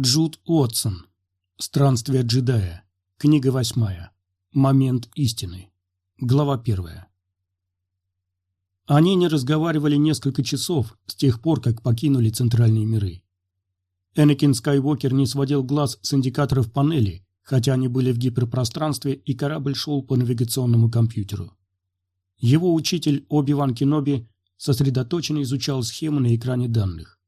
Джуд Уотсон. Странствие джедая. Книга восьмая. Момент истины. Глава первая. Они не разговаривали несколько часов с тех пор, как покинули центральные миры. Энакин Скайуокер не сводил глаз с индикаторов панели, хотя они были в гиперпространстве и корабль шел по навигационному компьютеру. Его учитель Оби-Ван Кеноби сосредоточенно изучал схему на экране данных.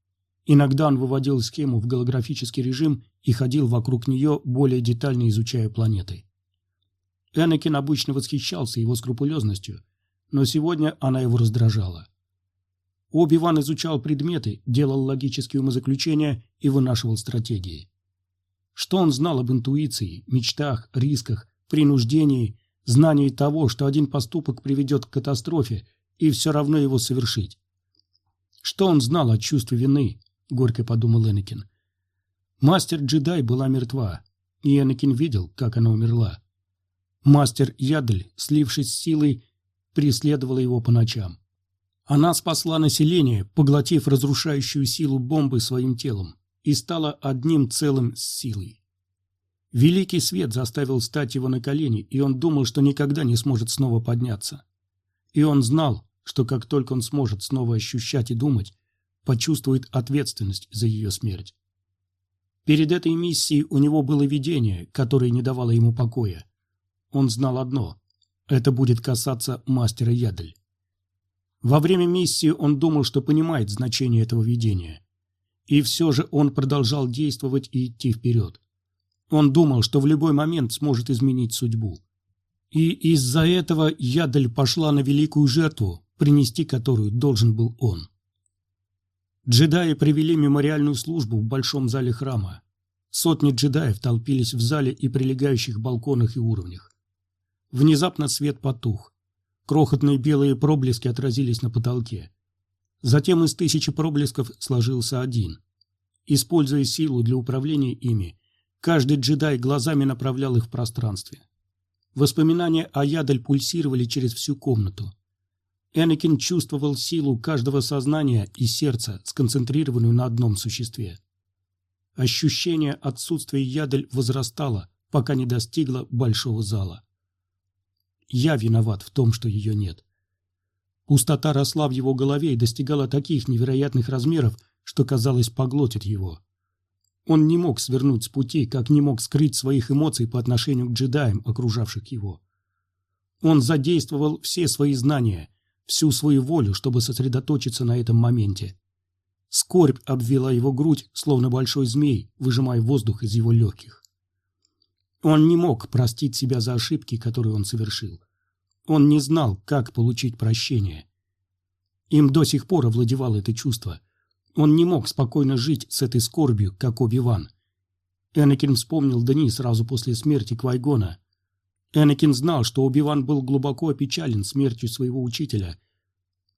Иногда он выводил схему в голографический режим и ходил вокруг нее, более детально изучая планеты. Энакин обычно восхищался его скрупулезностью, но сегодня она его раздражала. Оби-Ван изучал предметы, делал логические умозаключения и вынашивал стратегии. Что он знал об интуиции, мечтах, рисках, принуждении, знании того, что один поступок приведет к катастрофе, и все равно его совершить? Что он знал о чувстве вины, горько подумал Энакин. Мастер-джедай была мертва, и Энакин видел, как она умерла. Мастер Ядль, слившись с силой, преследовала его по ночам. Она спасла население, поглотив разрушающую силу бомбы своим телом, и стала одним целым с силой. Великий свет заставил стать его на колени, и он думал, что никогда не сможет снова подняться. И он знал, что как только он сможет снова ощущать и думать, почувствует ответственность за ее смерть. Перед этой миссией у него было видение, которое не давало ему покоя. Он знал одно – это будет касаться мастера Ядль. Во время миссии он думал, что понимает значение этого видения. И все же он продолжал действовать и идти вперед. Он думал, что в любой момент сможет изменить судьбу. И из-за этого Ядль пошла на великую жертву, принести которую должен был он. Джедаи провели мемориальную службу в большом зале храма. Сотни джедаев толпились в зале и прилегающих балконах и уровнях. Внезапно свет потух. Крохотные белые проблески отразились на потолке. Затем из тысячи проблесков сложился один. Используя силу для управления ими, каждый джедай глазами направлял их в пространстве. Воспоминания о Ядаль пульсировали через всю комнату. Энакин чувствовал силу каждого сознания и сердца, сконцентрированную на одном существе. Ощущение отсутствия ядель возрастало, пока не достигло большого зала. Я виноват в том, что ее нет. Пустота росла в его голове и достигала таких невероятных размеров, что, казалось, поглотит его. Он не мог свернуть с пути, как не мог скрыть своих эмоций по отношению к джедаям, окружавших его. Он задействовал все свои знания, всю свою волю, чтобы сосредоточиться на этом моменте. Скорбь обвела его грудь, словно большой змей, выжимая воздух из его легких. Он не мог простить себя за ошибки, которые он совершил. Он не знал, как получить прощение. Им до сих пор овладевало это чувство. Он не мог спокойно жить с этой скорбью, как Оби-Ван. Энакин вспомнил дни сразу после смерти Квайгона, Энакин знал, что Оби-Ван был глубоко опечален смертью своего учителя,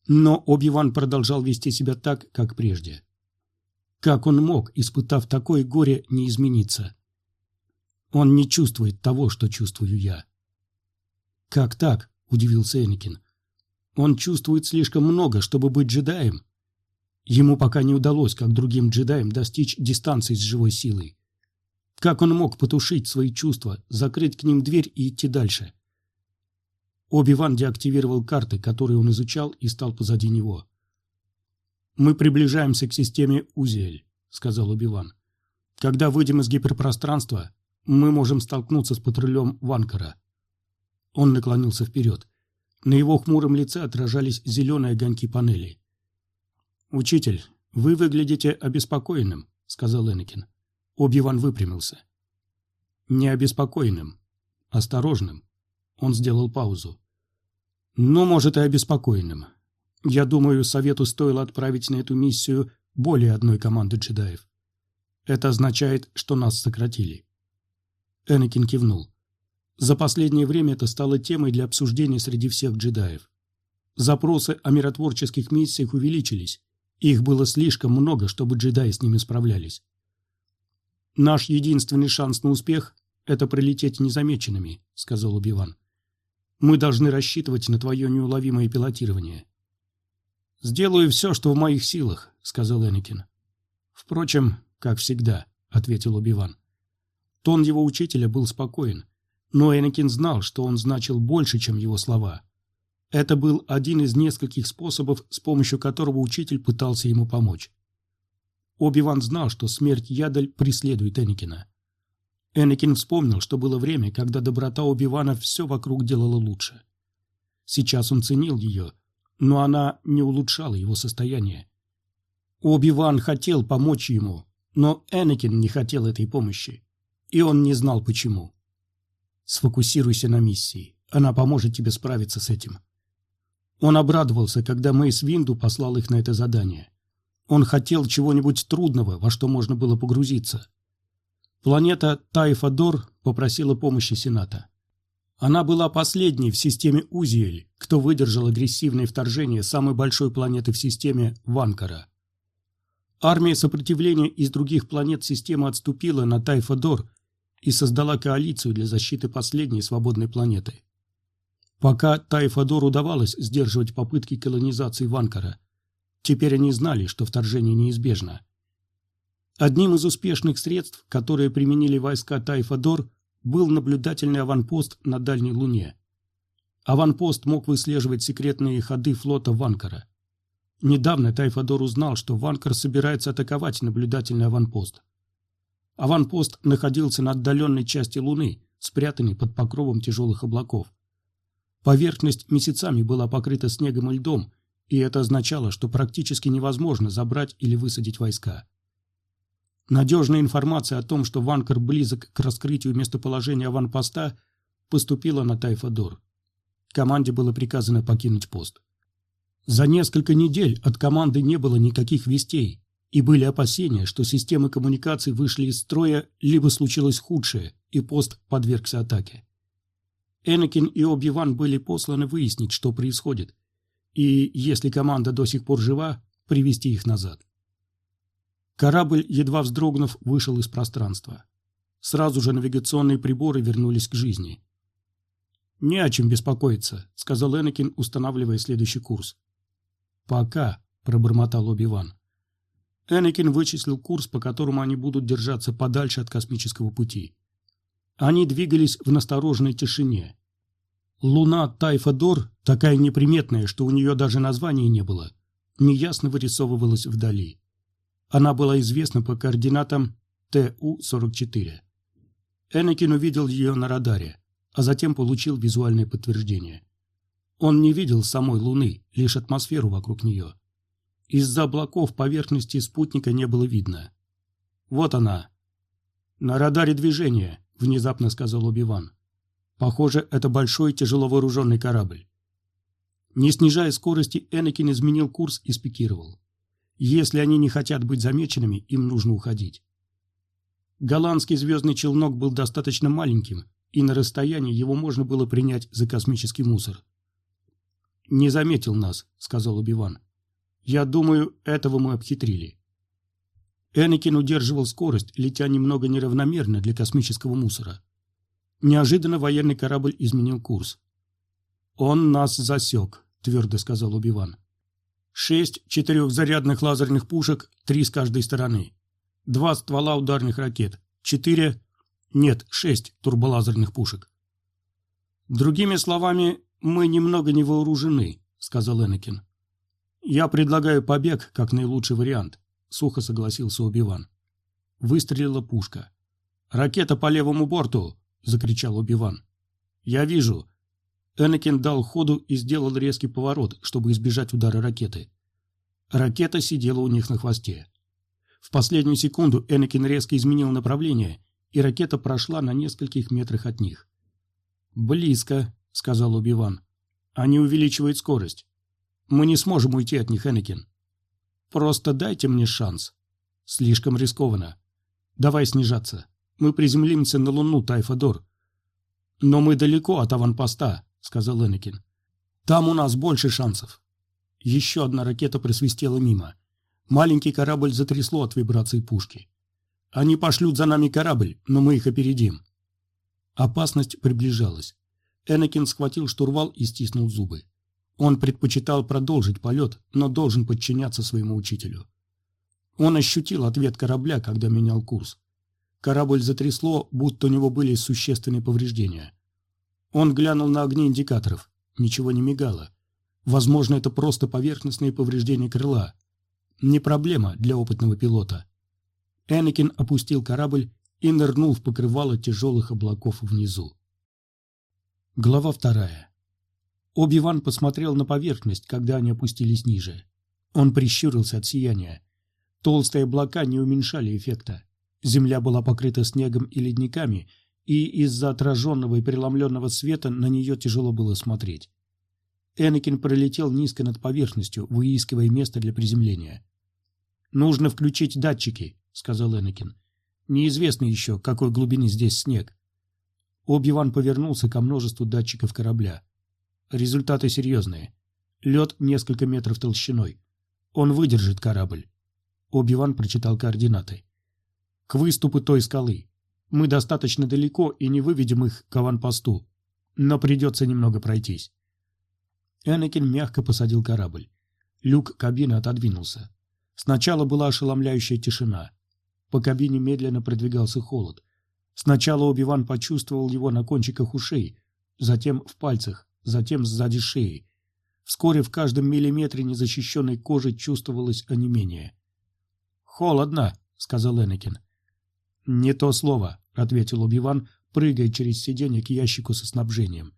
но Оби-Ван продолжал вести себя так, как прежде. Как он мог, испытав такое горе, не измениться? Он не чувствует того, что чувствую я. «Как так?» – удивился Энакин. «Он чувствует слишком много, чтобы быть джедаем. Ему пока не удалось, как другим джедаям, достичь дистанции с живой силой. Как он мог потушить свои чувства, закрыть к ним дверь и идти дальше? Оби-Ван деактивировал карты, которые он изучал, и стал позади него. «Мы приближаемся к системе Узель», — сказал Оби-Ван. «Когда выйдем из гиперпространства, мы можем столкнуться с патрулем Ванкара». Он наклонился вперед. На его хмуром лице отражались зеленые огоньки панелей. «Учитель, вы выглядите обеспокоенным», — сказал Энакин. Оби-Ван выпрямился. Не обеспокоенным, осторожным. Он сделал паузу. Но, может, и обеспокоенным. Я думаю, совету стоило отправить на эту миссию более одной команды джедаев. Это означает, что нас сократили. Энакин кивнул. За последнее время это стало темой для обсуждения среди всех джедаев. Запросы о миротворческих миссиях увеличились. Их было слишком много, чтобы джедаи с ними справлялись. «Наш единственный шанс на успех – это прилететь незамеченными», – сказал Убиван. «Мы должны рассчитывать на твое неуловимое пилотирование». «Сделаю все, что в моих силах», – сказал Энакин. «Впрочем, как всегда», – ответил Убиван. Тон его учителя был спокоен, но Энакин знал, что он значил больше, чем его слова. Это был один из нескольких способов, с помощью которого учитель пытался ему помочь. Оби-Ван знал, что смерть Ядаль преследует Энакина. Энакин вспомнил, что было время, когда доброта Оби-Вана все вокруг делала лучше. Сейчас он ценил ее, но она не улучшала его состояние. Оби-Ван хотел помочь ему, но Энакин не хотел этой помощи, и он не знал почему. Сфокусируйся на миссии, она поможет тебе справиться с этим. Он обрадовался, когда Мейс Винду послал их на это задание. Он хотел чего-нибудь трудного, во что можно было погрузиться. Планета Тайфадор попросила помощи Сената. Она была последней в системе Узиэль, кто выдержал агрессивное вторжение самой большой планеты в системе Ванкара. Армия сопротивления из других планет системы отступила на Тайфадор и создала коалицию для защиты последней свободной планеты. Пока Тайфадор удавалось сдерживать попытки колонизации Ванкара, теперь они знали, что вторжение неизбежно. Одним из успешных средств, которые применили войска Тайфадор, был наблюдательный аванпост на Дальней Луне. Аванпост мог выслеживать секретные ходы флота Ванкара. Недавно Тайфадор узнал, что Ванкар собирается атаковать наблюдательный аванпост. Аванпост находился на отдаленной части Луны, спрятанный под покровом тяжелых облаков. Поверхность месяцами была покрыта снегом и льдом, и это означало, что практически невозможно забрать или высадить войска. Надежная информация о том, что Ванкар близок к раскрытию местоположения аванпоста, поступила на Тайфадор. Команде было приказано покинуть пост. За несколько недель от команды не было никаких вестей, и были опасения, что системы коммуникаций вышли из строя, либо случилось худшее, и пост подвергся атаке. Энакин и Оби-Ван были посланы выяснить, что происходит, и, если команда до сих пор жива, привести их назад. Корабль, едва вздрогнув, вышел из пространства. Сразу же навигационные приборы вернулись к жизни. «Не о чем беспокоиться», — сказал Энакин, устанавливая следующий курс. «Пока», — пробормотал Оби-Ван. Энакин вычислил курс, по которому они будут держаться подальше от космического пути. Они двигались в настороженной тишине. Луна Тайфадор, такая неприметная, что у нее даже названия не было, неясно вырисовывалась вдали. Она была известна по координатам ТУ-44. Энакин увидел ее на радаре, а затем получил визуальное подтверждение. Он не видел самой Луны, лишь атмосферу вокруг нее. Из-за облаков поверхности спутника не было видно. «Вот она!» «На радаре движения», — внезапно сказал Убиван. «Похоже, это большой тяжело вооруженный корабль». Не снижая скорости, Энакин изменил курс и спикировал. Если они не хотят быть замеченными, им нужно уходить. Голландский звездный челнок был достаточно маленьким, и на расстоянии его можно было принять за космический мусор. «Не заметил нас», — сказал Убиван. «Я думаю, этого мы обхитрили». Энакин удерживал скорость, летя немного неравномерно для космического мусора. Неожиданно военный корабль изменил курс. «Он нас засек», — твердо сказал Убиван. Шесть четырехзарядных лазерных пушек, три с каждой стороны. Два ствола ударных ракет. Четыре... Нет, шесть турболазерных пушек. Другими словами, мы немного не вооружены, сказал Энакин. Я предлагаю побег как наилучший вариант, сухо согласился Убиван. Выстрелила пушка. «Ракета по левому борту!» — закричал Убиван. «Я вижу. Энакин дал ходу и сделал резкий поворот, чтобы избежать удара ракеты. Ракета сидела у них на хвосте. В последнюю секунду Энакин резко изменил направление, и ракета прошла на нескольких метрах от них. «Близко», — сказал Убиван. «Они увеличивают скорость. Мы не сможем уйти от них, Энакин. Просто дайте мне шанс. Слишком рискованно. Давай снижаться. Мы приземлимся на Луну, Тайфадор. Но мы далеко от аванпоста сказал Энакин. «Там у нас больше шансов». Еще одна ракета просвистела мимо. Маленький корабль затрясло от вибраций пушки. «Они пошлют за нами корабль, но мы их опередим». Опасность приближалась. Энакин схватил штурвал и стиснул зубы. Он предпочитал продолжить полет, но должен подчиняться своему учителю. Он ощутил ответ корабля, когда менял курс. Корабль затрясло, будто у него были существенные повреждения. Он глянул на огни индикаторов. Ничего не мигало. Возможно, это просто поверхностные повреждения крыла. Не проблема для опытного пилота. Энакин опустил корабль и нырнул в покрывало тяжелых облаков внизу. Глава вторая. Оби-Ван посмотрел на поверхность, когда они опустились ниже. Он прищурился от сияния. Толстые облака не уменьшали эффекта. Земля была покрыта снегом и ледниками, и из-за отраженного и преломленного света на нее тяжело было смотреть. Энакин пролетел низко над поверхностью, выискивая место для приземления. «Нужно включить датчики», — сказал Энакин. «Неизвестно еще, какой глубины здесь снег». Оби-Ван повернулся ко множеству датчиков корабля. Результаты серьезные. Лед несколько метров толщиной. Он выдержит корабль. Оби-Ван прочитал координаты. К выступу той скалы. Мы достаточно далеко и не выведем их к аванпосту. Но придется немного пройтись. Энакин мягко посадил корабль. Люк кабины отодвинулся. Сначала была ошеломляющая тишина. По кабине медленно продвигался холод. Сначала Оби-Ван почувствовал его на кончиках ушей, затем в пальцах, затем сзади шеи. Вскоре в каждом миллиметре незащищенной кожи чувствовалось онемение. «Холодно», — сказал Энакин. «Не то слово», — ответил Оби-Ван, прыгая через сиденье к ящику со снабжением.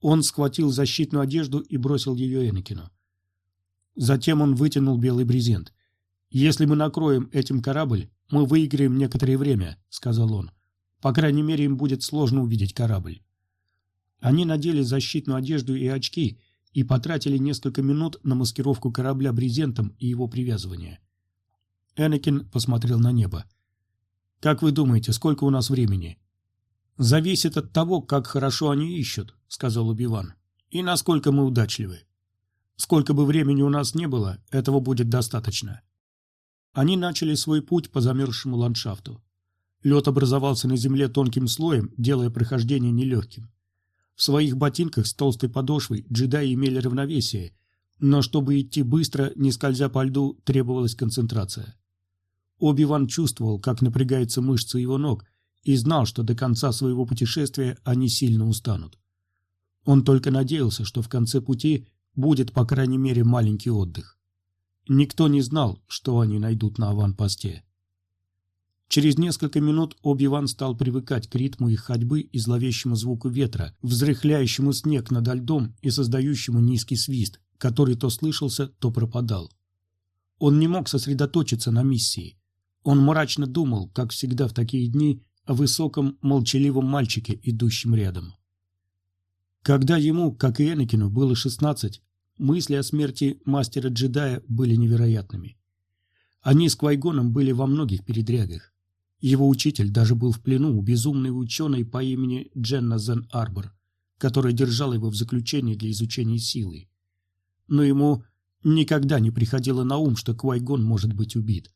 Он схватил защитную одежду и бросил ее Энакину. Затем он вытянул белый брезент. «Если мы накроем этим корабль, мы выиграем некоторое время», — сказал он. «По крайней мере, им будет сложно увидеть корабль». Они надели защитную одежду и очки и потратили несколько минут на маскировку корабля брезентом и его привязывание. Энакин посмотрел на небо. «Как вы думаете, сколько у нас времени?» «Зависит от того, как хорошо они ищут», — сказал Убиван, — «и насколько мы удачливы. Сколько бы времени у нас не было, этого будет достаточно». Они начали свой путь по замерзшему ландшафту. Лед образовался на земле тонким слоем, делая прохождение нелегким. В своих ботинках с толстой подошвой джедаи имели равновесие, но чтобы идти быстро, не скользя по льду, требовалась концентрация. Оби-Ван чувствовал, как напрягаются мышцы его ног, и знал, что до конца своего путешествия они сильно устанут. Он только надеялся, что в конце пути будет, по крайней мере, маленький отдых. Никто не знал, что они найдут на аванпосте. Через несколько минут Оби-Ван стал привыкать к ритму их ходьбы и зловещему звуку ветра, взрыхляющему снег над льдом и создающему низкий свист, который то слышался, то пропадал. Он не мог сосредоточиться на миссии. Он мрачно думал, как всегда в такие дни, о высоком, молчаливом мальчике, идущем рядом. Когда ему, как и Энакину, было шестнадцать, мысли о смерти мастера-джедая были невероятными. Они с Квайгоном были во многих передрягах. Его учитель даже был в плену у безумной ученой по имени Дженна Зен Арбор, которая держала его в заключении для изучения силы. Но ему никогда не приходило на ум, что Квайгон может быть убит.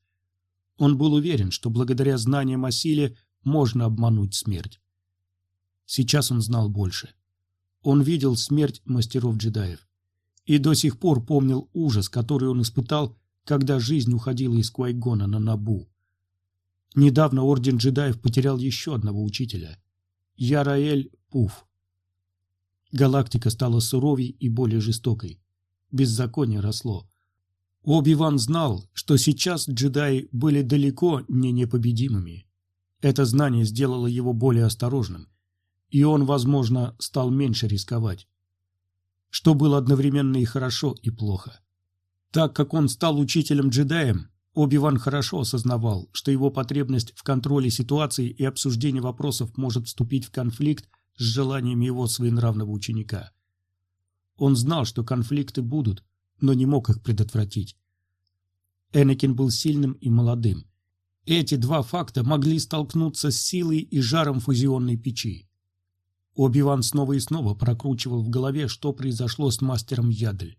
Он был уверен, что благодаря знаниям о силе можно обмануть смерть. Сейчас он знал больше. Он видел смерть мастеров-джедаев. И до сих пор помнил ужас, который он испытал, когда жизнь уходила из Квайгона на Набу. Недавно Орден джедаев потерял еще одного учителя – Яраэль Пуф. Галактика стала суровей и более жестокой. Беззаконие росло. Оби-Ван знал, что сейчас джедаи были далеко не непобедимыми. Это знание сделало его более осторожным, и он, возможно, стал меньше рисковать. Что было одновременно и хорошо, и плохо. Так как он стал учителем-джедаем, Оби-Ван хорошо осознавал, что его потребность в контроле ситуации и обсуждении вопросов может вступить в конфликт с желаниями его своенравного ученика. Он знал, что конфликты будут, но не мог их предотвратить. Энакин был сильным и молодым. Эти два факта могли столкнуться с силой и жаром фузионной печи. Оби-Ван снова и снова прокручивал в голове, что произошло с мастером Ядль.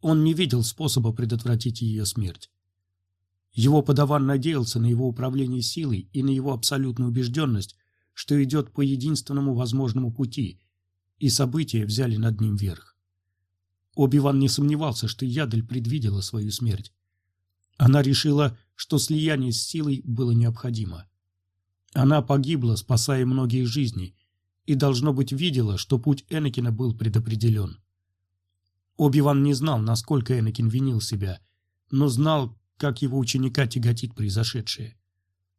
Он не видел способа предотвратить ее смерть. Его подаван надеялся на его управление силой и на его абсолютную убежденность, что идет по единственному возможному пути, и события взяли над ним верх. Оби-Ван не сомневался, что Ядль предвидела свою смерть. Она решила, что слияние с силой было необходимо. Она погибла, спасая многие жизни, и, должно быть, видела, что путь Энакина был предопределен. Оби-Ван не знал, насколько Энакин винил себя, но знал, как его ученика тяготит произошедшее.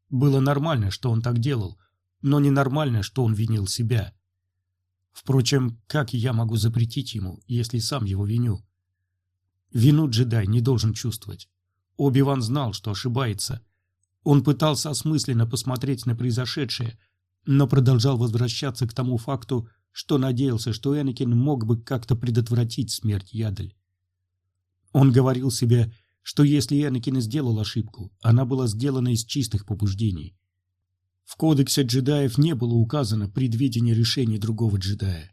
Было нормально, что он так делал, но ненормально, что он винил себя. Впрочем, как я могу запретить ему, если сам его виню? Вину джедай не должен чувствовать. Оби-Ван знал, что ошибается. Он пытался осмысленно посмотреть на произошедшее, но продолжал возвращаться к тому факту, что надеялся, что Энакин мог бы как-то предотвратить смерть Ядель. Он говорил себе, что если Энакин сделал ошибку, она была сделана из чистых побуждений. В кодексе джедаев не было указано предвидение решения другого джедая.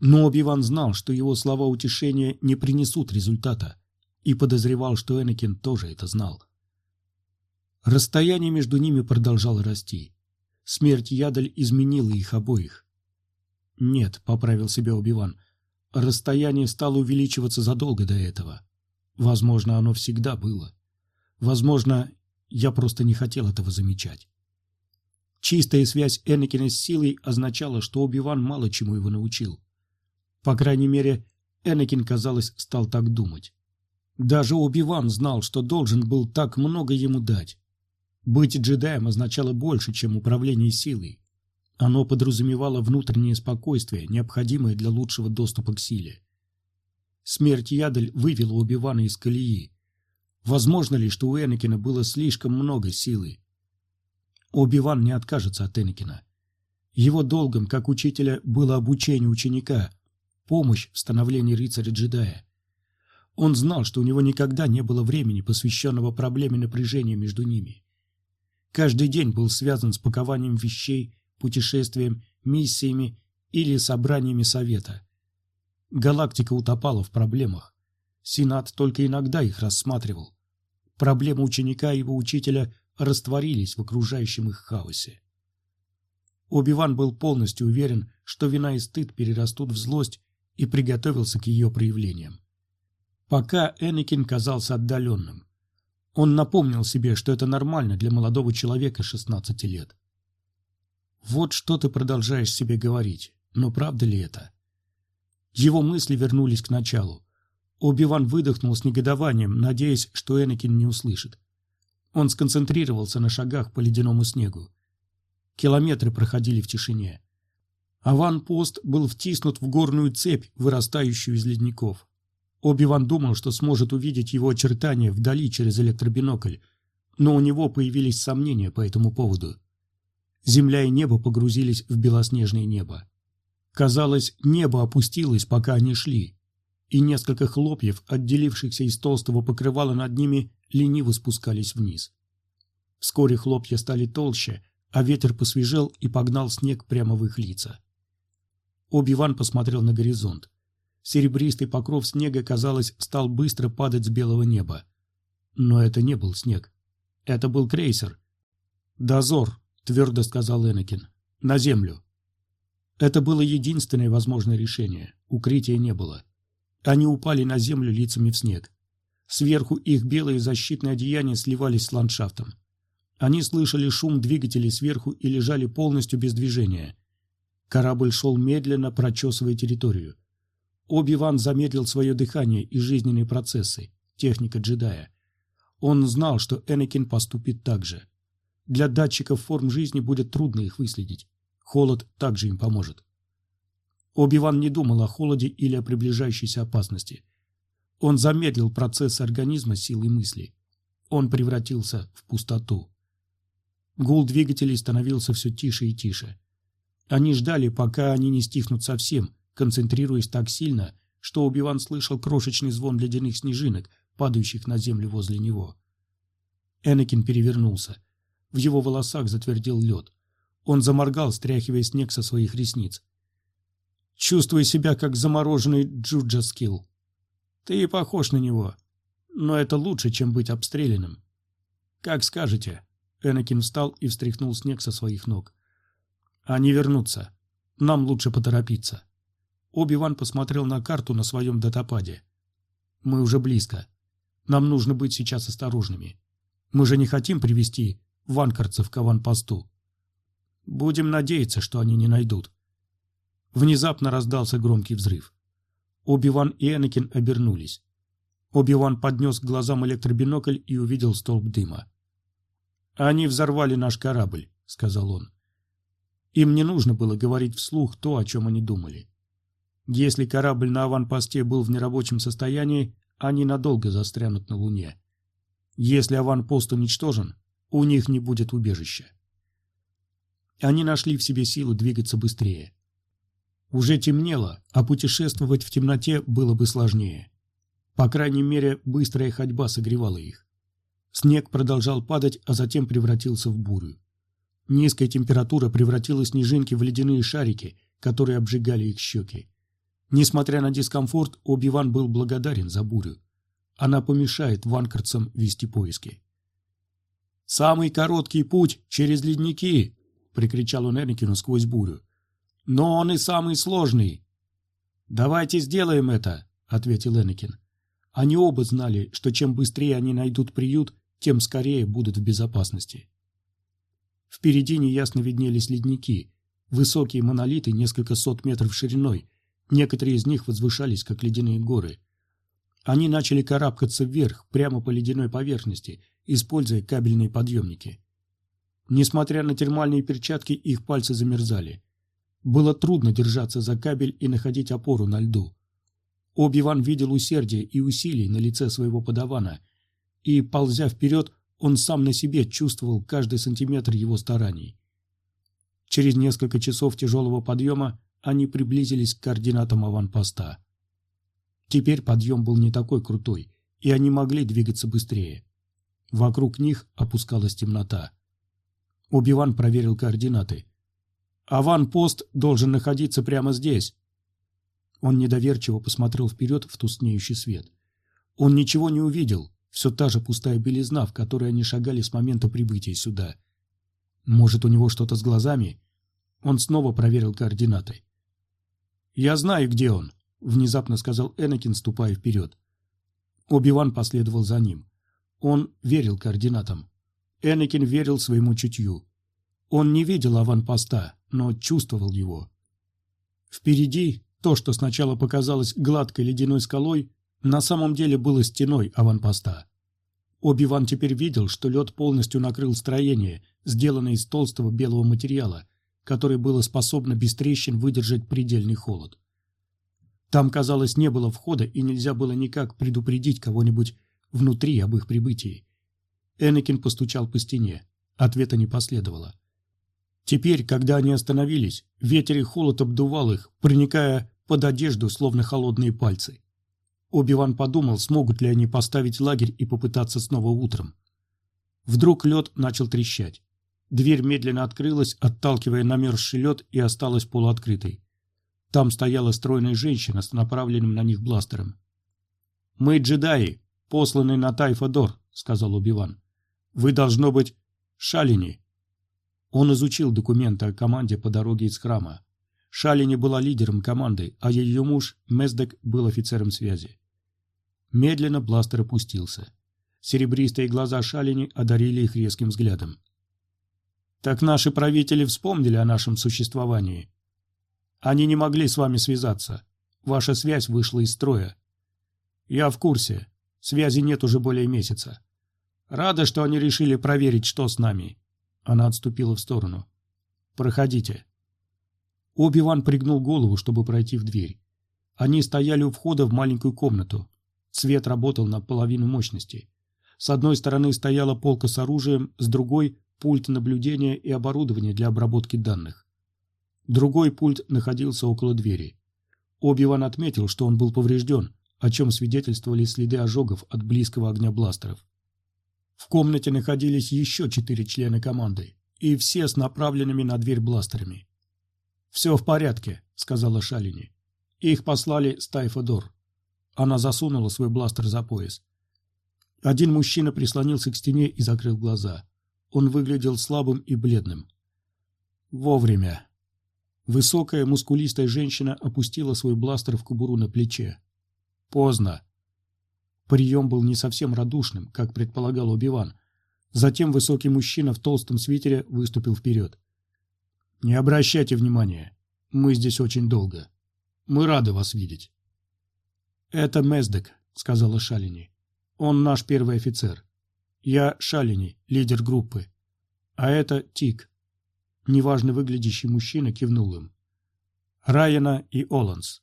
Но Оби-Ван знал, что его слова утешения не принесут результата, и подозревал, что Энакин тоже это знал. Расстояние между ними продолжало расти. Смерть Ядаль изменила их обоих. «Нет», — поправил себя Убиван, — «расстояние стало увеличиваться задолго до этого. Возможно, оно всегда было. Возможно, я просто не хотел этого замечать». Чистая связь Энакина с силой означала, что Оби-Ван мало чему его научил. По крайней мере, Энакин, казалось, стал так думать. Даже Оби-Ван знал, что должен был так много ему дать. Быть джедаем означало больше, чем управление силой. Оно подразумевало внутреннее спокойствие, необходимое для лучшего доступа к силе. Смерть Ядель вывела Оби-Вана из колеи. Возможно ли, что у Энакина было слишком много силы? Оби-Ван не откажется от Энакина. Его долгом, как учителя, было обучение ученика, помощь в становлении рыцаря-джедая. Он знал, что у него никогда не было времени, посвященного проблеме напряжения между ними. Каждый день был связан с пакованием вещей, путешествием, миссиями или собраниями совета. Галактика утопала в проблемах. Сенат только иногда их рассматривал. Проблемы ученика и его учителя растворились в окружающем их хаосе. Оби-Ван был полностью уверен, что вина и стыд перерастут в злость и приготовился к ее проявлениям. Пока Энакин казался отдаленным. Он напомнил себе, что это нормально для молодого человека 16 лет. Вот что ты продолжаешь себе говорить, но правда ли это? Его мысли вернулись к началу. Оби-Ван выдохнул с негодованием, надеясь, что Энакин не услышит. Он сконцентрировался на шагах по ледяному снегу. Километры проходили в тишине. Аванпост был втиснут в горную цепь, вырастающую из ледников. Оби-Ван думал, что сможет увидеть его очертания вдали через электробинокль, но у него появились сомнения по этому поводу. Земля и небо погрузились в белоснежное небо. Казалось, небо опустилось, пока они шли, и несколько хлопьев, отделившихся из толстого покрывала над ними, лениво спускались вниз. Вскоре хлопья стали толще, а ветер посвежел и погнал снег прямо в их лица. Оби-Ван посмотрел на горизонт. Серебристый покров снега, казалось, стал быстро падать с белого неба. Но это не был снег. Это был крейсер. «Дозор», — твердо сказал Энакин. «На землю». Это было единственное возможное решение. Укрытия не было. Они упали на землю лицами в снег. Сверху их белые защитные одеяния сливались с ландшафтом. Они слышали шум двигателей сверху и лежали полностью без движения. Корабль шел медленно, прочесывая территорию. Оби-Ван замедлил свое дыхание и жизненные процессы, техника джедая. Он знал, что Энакин поступит так же. Для датчиков форм жизни будет трудно их выследить. Холод также им поможет. Оби-Ван не думал о холоде или о приближающейся опасности. Он замедлил процесс организма силой мысли. Он превратился в пустоту. Гул двигателей становился все тише и тише. Они ждали, пока они не стихнут совсем, концентрируясь так сильно, что Убиван слышал крошечный звон ледяных снежинок, падающих на землю возле него. Энакин перевернулся. В его волосах затвердел лед. Он заморгал, стряхивая снег со своих ресниц. Чувствуя себя как замороженный Джуджа Скилл. Ты похож на него. Но это лучше, чем быть обстрелянным. Как скажете. Энакин встал и встряхнул снег со своих ног. Они вернутся. Нам лучше поторопиться. Оби-Ван посмотрел на карту на своем датападе. Мы уже близко. Нам нужно быть сейчас осторожными. Мы же не хотим привести ванкарцев к аванпосту. Будем надеяться, что они не найдут. Внезапно раздался громкий взрыв. Оби-Ван и Энакин обернулись. Оби-Ван поднес к глазам электробинокль и увидел столб дыма. «Они взорвали наш корабль», — сказал он. Им не нужно было говорить вслух то, о чем они думали. Если корабль на аванпосте был в нерабочем состоянии, они надолго застрянут на Луне. Если аванпост уничтожен, у них не будет убежища. Они нашли в себе силу двигаться быстрее. Уже темнело, а путешествовать в темноте было бы сложнее. По крайней мере, быстрая ходьба согревала их. Снег продолжал падать, а затем превратился в бурю. Низкая температура превратила снежинки в ледяные шарики, которые обжигали их щеки. Несмотря на дискомфорт, Оби-Ван был благодарен за бурю. Она помешает ванкарцам вести поиски. «Самый короткий путь через ледники!» — прикричал он Энакину сквозь бурю. «Но он и самый сложный!» «Давайте сделаем это!» — ответил Энакин. Они оба знали, что чем быстрее они найдут приют, тем скорее будут в безопасности. Впереди неясно виднелись ледники, высокие монолиты несколько сот метров шириной, некоторые из них возвышались, как ледяные горы. Они начали карабкаться вверх, прямо по ледяной поверхности, используя кабельные подъемники. Несмотря на термальные перчатки, их пальцы замерзали. Было трудно держаться за кабель и находить опору на льду. Оби-Ван видел усердие и усилий на лице своего подавана, и, ползя вперед, он сам на себе чувствовал каждый сантиметр его стараний. Через несколько часов тяжелого подъема они приблизились к координатам аванпоста. Теперь подъем был не такой крутой, и они могли двигаться быстрее. Вокруг них опускалась темнота. Убиван проверил координаты. «Аванпост должен находиться прямо здесь». Он недоверчиво посмотрел вперед в тускнеющий свет. Он ничего не увидел, все та же пустая белизна, в которой они шагали с момента прибытия сюда. Может, у него что-то с глазами? Он снова проверил координаты. «Я знаю, где он», — внезапно сказал Энакин, ступая вперед. Оби-Ван последовал за ним. Он верил координатам. Энакин верил своему чутью. Он не видел аванпоста, но чувствовал его. Впереди то, что сначала показалось гладкой ледяной скалой, на самом деле было стеной аванпоста. Оби-Ван теперь видел, что лед полностью накрыл строение, сделанное из толстого белого материала, которое было способно без трещин выдержать предельный холод. Там, казалось, не было входа, и нельзя было никак предупредить кого-нибудь внутри об их прибытии. Энакин постучал по стене. Ответа не последовало. Теперь, когда они остановились, ветер и холод обдувал их, проникая под одежду, словно холодные пальцы. Оби-Ван подумал, смогут ли они поставить лагерь и попытаться снова утром. Вдруг лед начал трещать. Дверь медленно открылась, отталкивая намерзший лед, и осталась полуоткрытой. Там стояла стройная женщина с направленным на них бластером. «Мы джедаи, посланные на Тайфадор», — сказал Убиван. «Вы, должно быть, Шалини». Он изучил документы о команде по дороге из храма. Шалини была лидером команды, а ее муж, Мездек, был офицером связи. Медленно бластер опустился. Серебристые глаза Шалини одарили их резким взглядом. «Так наши правители вспомнили о нашем существовании. Они не могли с вами связаться. Ваша связь вышла из строя. Я в курсе. Связи нет уже более месяца. Рада, что они решили проверить, что с нами». Она отступила в сторону. «Проходите». Оби-Ван пригнул голову, чтобы пройти в дверь. Они стояли у входа в маленькую комнату. Свет работал на половину мощности. С одной стороны стояла полка с оружием, с другой – пульт наблюдения и оборудование для обработки данных. Другой пульт находился около двери. Оби-Ван отметил, что он был поврежден, о чем свидетельствовали следы ожогов от близкого огня бластеров. В комнате находились еще четыре члена команды, и все с направленными на дверь бластерами. «Все в порядке», — сказала Шалини. «Их послали с Тайфодор». Она засунула свой бластер за пояс. Один мужчина прислонился к стене и закрыл глаза. Он выглядел слабым и бледным. Вовремя. Высокая, мускулистая женщина опустила свой бластер в кобуру на плече. Поздно. Прием был не совсем радушным, как предполагал Убиван. Затем высокий мужчина в толстом свитере выступил вперед. Не обращайте внимания. Мы здесь очень долго. Мы рады вас видеть. Это Мездек, сказала Шалини. Он наш первый офицер. Я Шалини, лидер группы. А это Тик. Неважно выглядящий мужчина кивнул им. Райана и Оланс.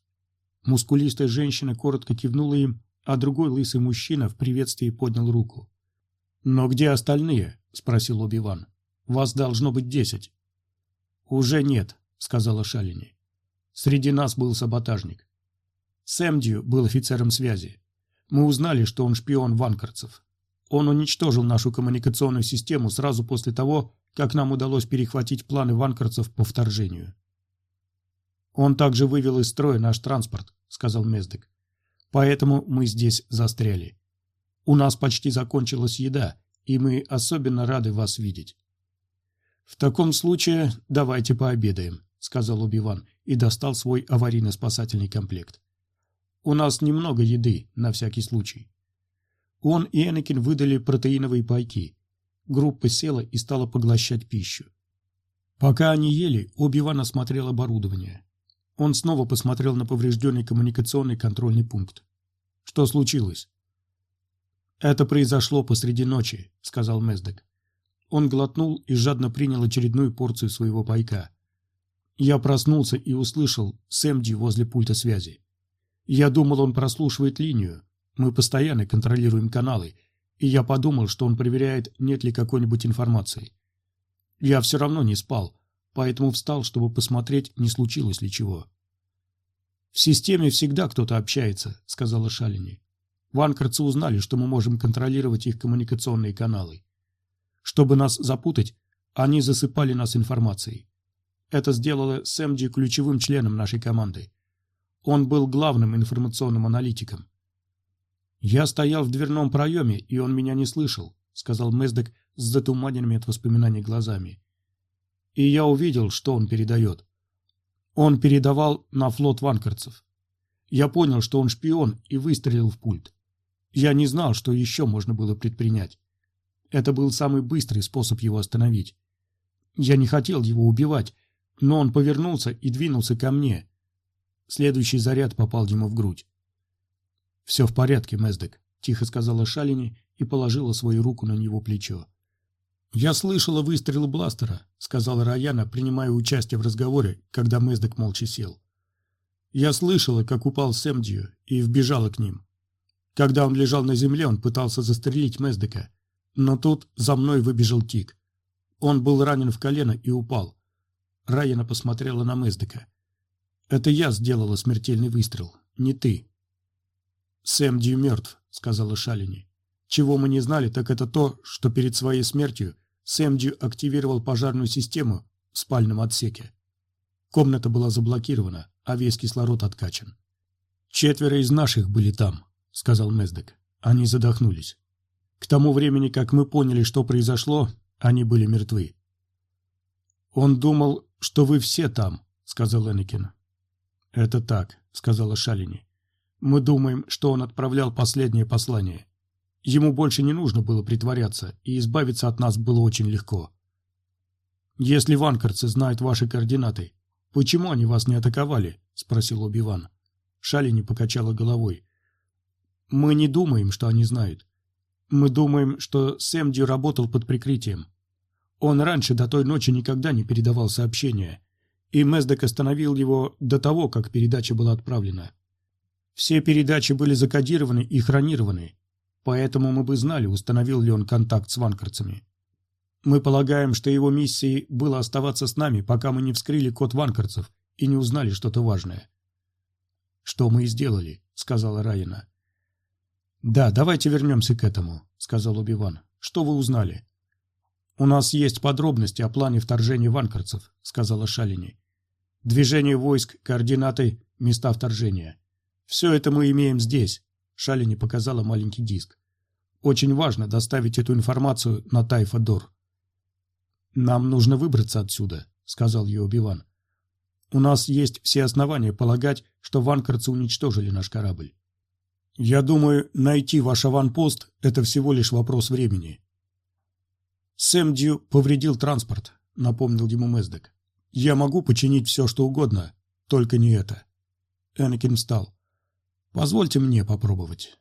Мускулистая женщина коротко кивнула им, а другой лысый мужчина в приветствии поднял руку. «Но где остальные?» — спросил Оби-Ван. «Вас должно быть десять». «Уже нет», — сказала Шалини. «Среди нас был саботажник. Сэмдью был офицером связи. Мы узнали, что он шпион ванкарцев. Он уничтожил нашу коммуникационную систему сразу после того, как нам удалось перехватить планы ванкарцев по вторжению. «Он также вывел из строя наш транспорт», — сказал Мездек. «Поэтому мы здесь застряли. У нас почти закончилась еда, и мы особенно рады вас видеть». «В таком случае давайте пообедаем», — сказал Убиван и достал свой аварийно-спасательный комплект. «У нас немного еды, на всякий случай». Он и Энакин выдали протеиновые пайки. Группа села и стала поглощать пищу. Пока они ели, Оби-Ван осмотрел оборудование. Он снова посмотрел на поврежденный коммуникационный контрольный пункт. «Что случилось?» «Это произошло посреди ночи», — сказал Мездек. Он глотнул и жадно принял очередную порцию своего пайка. Я проснулся и услышал Сэмди возле пульта связи. Я думал, он прослушивает линию. Мы постоянно контролируем каналы, и я подумал, что он проверяет, нет ли какой-нибудь информации. Я все равно не спал, поэтому встал, чтобы посмотреть, не случилось ли чего. «В системе всегда кто-то общается», — сказала Шалини. «Ванкарцы узнали, что мы можем контролировать их коммуникационные каналы. Чтобы нас запутать, они засыпали нас информацией. Это сделало Сэмди ключевым членом нашей команды. Он был главным информационным аналитиком. «Я стоял в дверном проеме, и он меня не слышал», — сказал Мездек с затуманенными от воспоминаний глазами. И я увидел, что он передает. Он передавал на флот ванкарцев. Я понял, что он шпион, и выстрелил в пульт. Я не знал, что еще можно было предпринять. Это был самый быстрый способ его остановить. Я не хотел его убивать, но он повернулся и двинулся ко мне. Следующий заряд попал ему в грудь. «Все в порядке, Мездек», — тихо сказала Шалини и положила свою руку на него плечо. «Я слышала выстрел бластера», — сказала Раяна, принимая участие в разговоре, когда Мэздок молча сел. «Я слышала, как упал Сэмдью и вбежала к ним. Когда он лежал на земле, он пытался застрелить Мэздека, но тут за мной выбежал Тик. Он был ранен в колено и упал. Раяна посмотрела на Мэздека. «Это я сделала смертельный выстрел, не ты». «Сэмдью мертв», — сказала Шалини. Чего мы не знали, так это то, что перед своей смертью Сэмджи активировал пожарную систему в спальном отсеке. Комната была заблокирована, а весь кислород откачан. «Четверо из наших были там», — сказал Мездек. Они задохнулись. К тому времени, как мы поняли, что произошло, они были мертвы. «Он думал, что вы все там», — сказал Энакин. «Это так», — сказала Шалини. «Мы думаем, что он отправлял последнее послание. Ему больше не нужно было притворяться, и избавиться от нас было очень легко. «Если ванкарцы знают ваши координаты, почему они вас не атаковали?» – спросил Оби-Ван. Шалини покачала головой. «Мы не думаем, что они знают. Мы думаем, что Сэмди работал под прикрытием. Он раньше до той ночи никогда не передавал сообщения, и Месдек остановил его до того, как передача была отправлена. Все передачи были закодированы и хронированы, Поэтому мы бы знали, установил ли он контакт с ванкарцами. Мы полагаем, что его миссией было оставаться с нами, пока мы не вскрыли код ванкарцев и не узнали что-то важное. «Что мы и сделали», — сказала Райана. «Да, давайте вернемся к этому», — сказал Убиван. «Что вы узнали?» «У нас есть подробности о плане вторжения ванкарцев», — сказала Шалини. «Движение войск, координаты, места вторжения. Все это мы имеем здесь, Шалини показала маленький диск. «Очень важно доставить эту информацию на Тайфа-Дор». «Нам нужно выбраться отсюда», — сказал ей Обиван. «У нас есть все основания полагать, что ванкарцы уничтожили наш корабль. Я думаю, найти ваш аванпост — это всего лишь вопрос времени». «Сэм Дью повредил транспорт», — напомнил ему Мэздек. Я могу починить все, что угодно, только не это. Энакин встал. Позвольте мне попробовать.